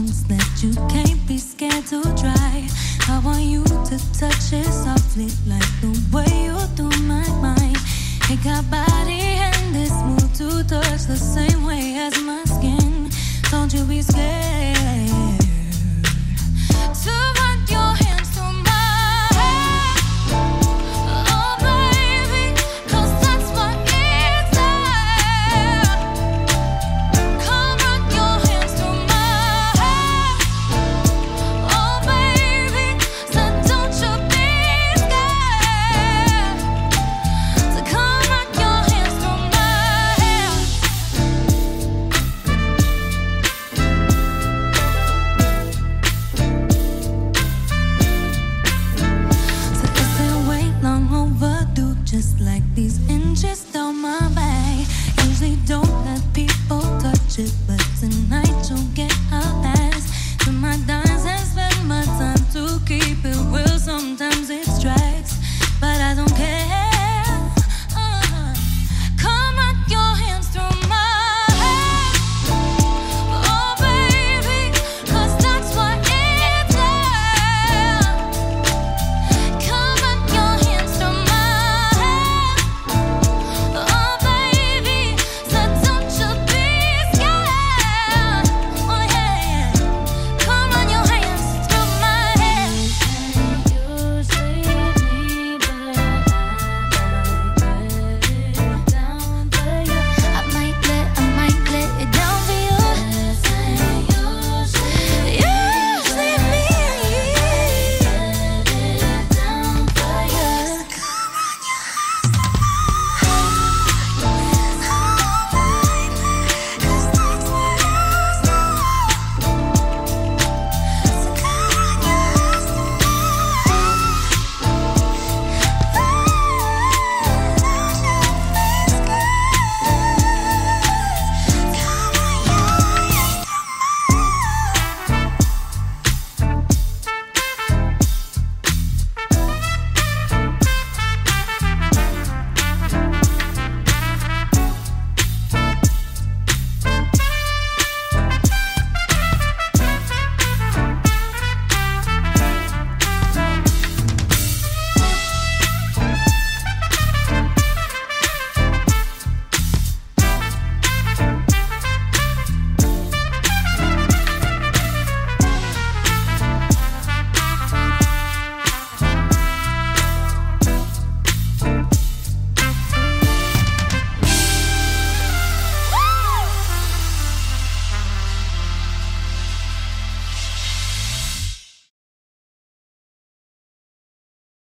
emotions that you can't be scared to try. I want you to touch it softly, like the way you do my mind. It got body and this move to touch the same way as mine. sit